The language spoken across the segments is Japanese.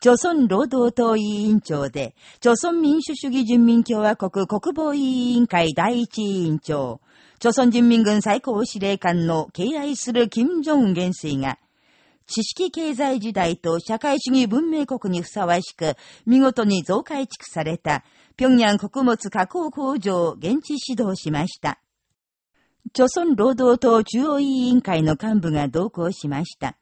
朝鮮労働党委員長で、朝鮮民主主義人民共和国国防委員会第一委員長、朝鮮人民軍最高司令官の敬愛する金正恩元帥が、知識経済時代と社会主義文明国にふさわしく、見事に増改築された、平壌穀物加工工場を現地指導しました。朝鮮労働党中央委員会の幹部が同行しました。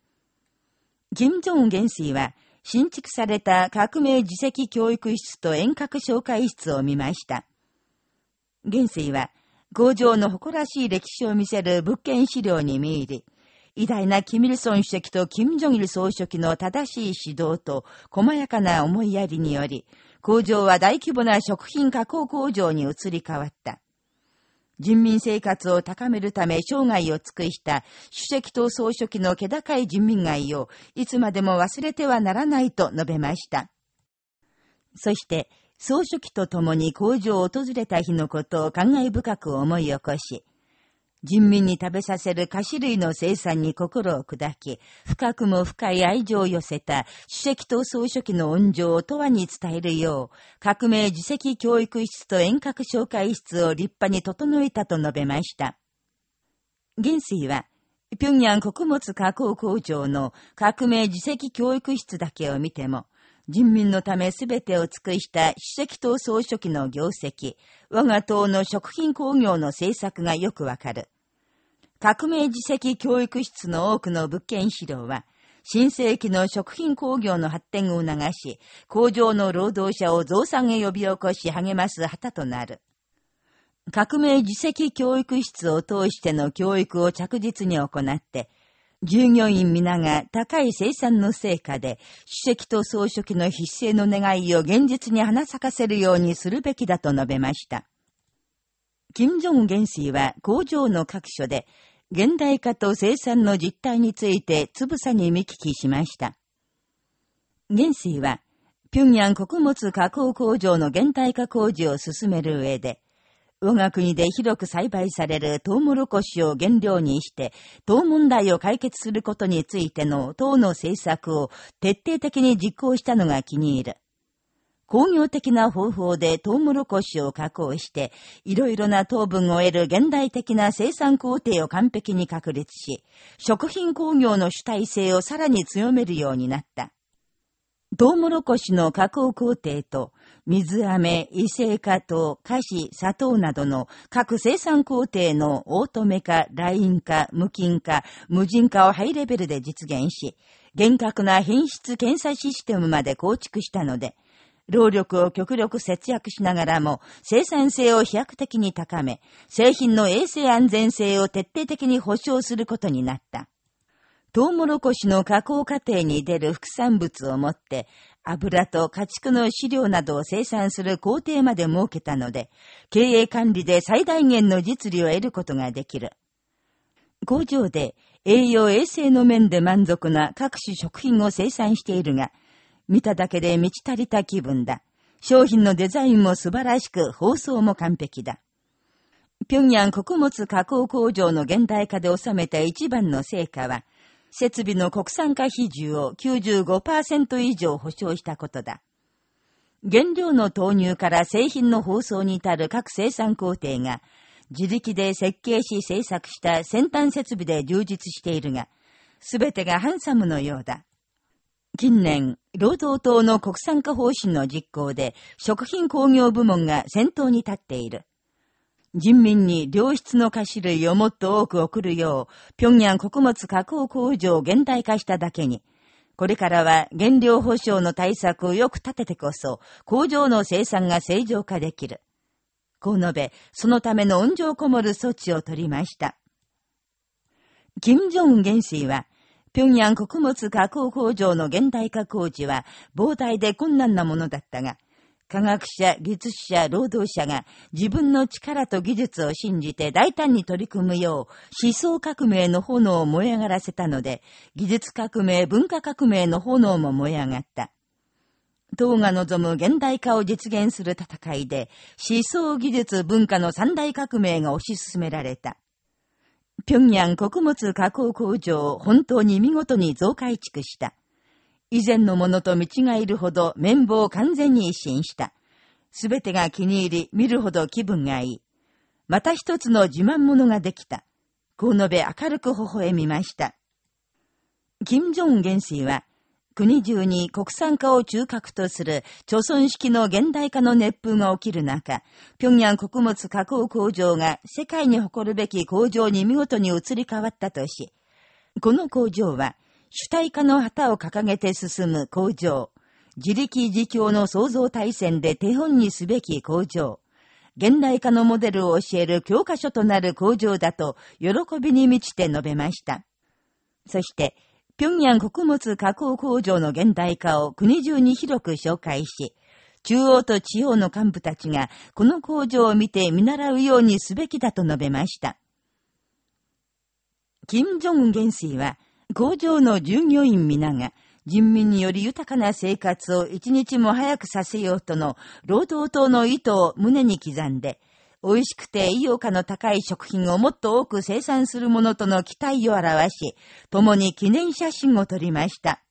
金正恩元帥は、新築された革命自責教育室と遠隔紹介室を見ました。元帥は、工場の誇らしい歴史を見せる物件資料に見入り、偉大なキミルソン主席とキム・ジョギル総書記の正しい指導と細やかな思いやりにより、工場は大規模な食品加工工場に移り変わった。人民生活を高めるため生涯を尽くした主席と総書記の気高い人民愛をいつまでも忘れてはならないと述べました。そして、総書記と共に工場を訪れた日のことを感慨深く思い起こし、人民に食べさせる菓子類の生産に心を砕き、深くも深い愛情を寄せた主席と総書記の恩情を永遠に伝えるよう、革命自責教育室と遠隔紹介室を立派に整えたと述べました。元帥は、平壌穀物加工工場の革命自責教育室だけを見ても、人民のためすべてを尽くした主席と総書記の業績、我が党の食品工業の政策がよくわかる。革命自責教育室の多くの物件資料は、新世紀の食品工業の発展を促し、工場の労働者を増産へ呼び起こし励ます旗となる。革命自責教育室を通しての教育を着実に行って、従業員皆が高い生産の成果で、主席と総書記の必死の願いを現実に花咲かせるようにするべきだと述べました。金正恩元帥は工場の各所で、現代化と生産の実態についてつぶさに見聞きしました。元帥は、平壌穀物加工工場の現代化工事を進める上で、我が国で広く栽培されるトウモロコシを原料にして、党問題を解決することについての党の政策を徹底的に実行したのが気に入る。工業的な方法でトウモロコシを加工して、いろいろな糖分を得る現代的な生産工程を完璧に確立し、食品工業の主体性をさらに強めるようになった。トウモロコシの加工工程と、水飴、異性化と菓子、砂糖などの各生産工程のオートメ化、ライン化、無菌化、無人化をハイレベルで実現し、厳格な品質検査システムまで構築したので、労力を極力節約しながらも生産性を飛躍的に高め、製品の衛生安全性を徹底的に保障することになった。トウモロコシの加工過程に出る副産物をもって、油と家畜の飼料などを生産する工程まで設けたので、経営管理で最大限の実利を得ることができる。工場で栄養衛生の面で満足な各種食品を生産しているが、見ただけで満ち足りた気分だ。商品のデザインも素晴らしく、包装も完璧だ。平壌穀物加工工場の現代化で収めた一番の成果は、設備の国産化比重を95%以上保証したことだ。原料の投入から製品の包装に至る各生産工程が、自力で設計し製作した先端設備で充実しているが、すべてがハンサムのようだ。近年、労働党の国産化方針の実行で、食品工業部門が先頭に立っている。人民に良質の菓子類をもっと多く送るよう、平壌穀物加工工場を現代化しただけに、これからは原料保障の対策をよく立ててこそ、工場の生産が正常化できる。こう述べ、そのための温情こもる措置を取りました。金正恩元帥は、平壌穀物加工工場の現代化工事は膨大で困難なものだったが、科学者、技術者、労働者が自分の力と技術を信じて大胆に取り組むよう思想革命の炎を燃え上がらせたので、技術革命、文化革命の炎も燃え上がった。党が望む現代化を実現する戦いで、思想技術文化の三大革命が推し進められた。平壌穀物加工工場を本当に見事に増改築した。以前のものと見違えるほど綿棒を完全に一新した。すべてが気に入り、見るほど気分がいい。また一つの自慢者ができた。こう述べ明るく微笑みました。金正恩元帥は、国中に国産化を中核とする、朝鮮式の現代化の熱風が起きる中、平壌穀物加工工場が世界に誇るべき工場に見事に移り変わったとし、この工場は、主体化の旗を掲げて進む工場、自力自強の創造体制で手本にすべき工場、現代化のモデルを教える教科書となる工場だと、喜びに満ちて述べました。そして、平壌穀物加工工場の現代化を国中に広く紹介し、中央と地方の幹部たちがこの工場を見て見習うようにすべきだと述べました。金正恩元帥は、工場の従業員皆が、人民により豊かな生活を一日も早くさせようとの労働党の意図を胸に刻んで、美味しくて栄養価の高い食品をもっと多く生産するものとの期待を表し、共に記念写真を撮りました。